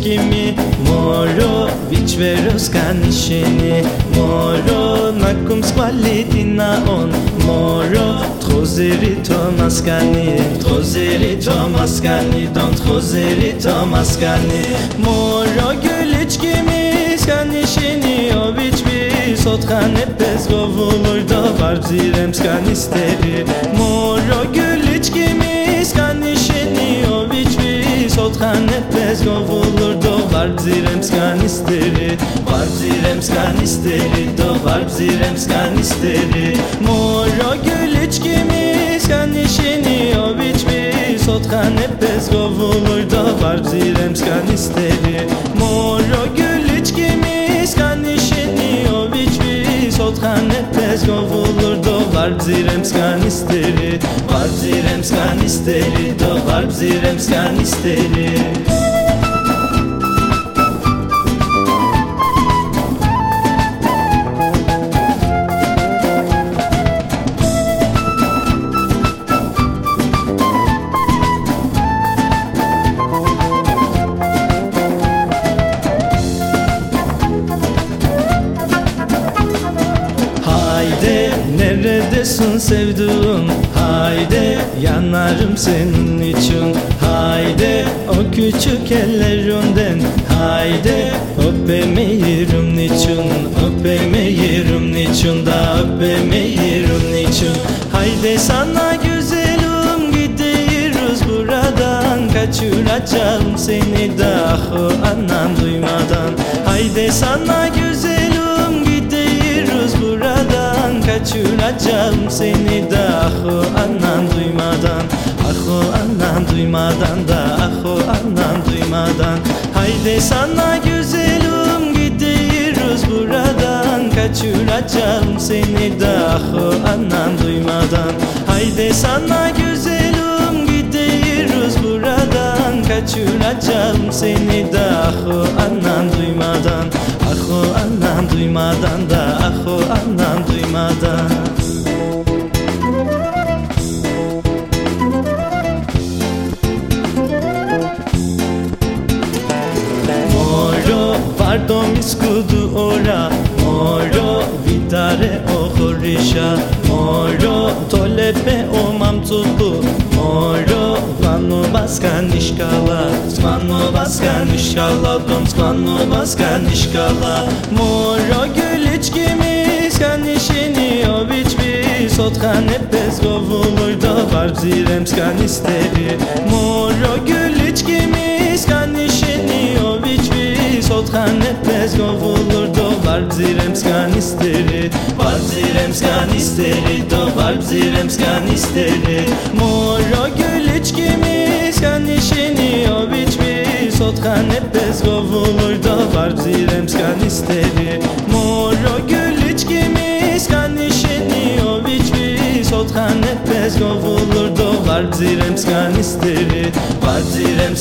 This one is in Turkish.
mi Moro vičveros kanisheni Moro nakum squalitina on. Moro trozeri to maskani Trozeri to maskani Don trozeri to maskani Moro gülüçkimi skanisheni O viçvi sotkane pes govulur da var zirem skanisteri Moro gülüçkimi skanisheni O viçvi sotkane pes govulur da var zirem skanisteri Var zirem skanisteri da var zirem skanisteri Moro gülüçkimi skanisheni O viçvi sotkane pes govulur da var zirem skanisteri Moro gülüçkimi skanisheni O viçvi sotkane pes govulur da var zirem skanisteri Var zirem skanisteri da var zirem skanisteri Haydi neredesin sevduğum Haydi yanarım senin için. Haydi o küçük ellerinden. Haydi öpemeyirim niçin? Öpemeyirim niçin? Da öpemeyirim niçin? Haydi sana güzelim gidiyoruz buradan. Kaçıracağım seni daha anan duymadan. Haydi sana güzelim Kaçıracağım seni dahu anan duymadan Ahu anan duymadan da ahu anan duymadan. Haydi sana güzelim gidiyoruz buradan. Kaçıracağım seni dahu anan duymadan. Haydi sana güzelim gidiyoruz buradan. Kaçıracağım seni dahu anan duymadan Ahu anan duymadan da ahu anan duymadan. Moro vardo miskudu ora Moro vidare o horisha Moro tolepe o mamtupu Moro vano baskan ishkala Svano baskan ishkala Dom svano baskan ishkala Moro biçbi Sotkane pes govulur da var zirem skanisteri Moro gülüçkimi skanishini o biçbi Sotkane pes govulur da var zirem skanisteri Var zirem skanisteri da var zirem skanisteri Moro gülüçkimi skanishini o biçbi Sotkane pes govulur da var zirem skanisteri Moro gülüçkimi Sotkane pes govulur da var zirem skanisteri Var zirem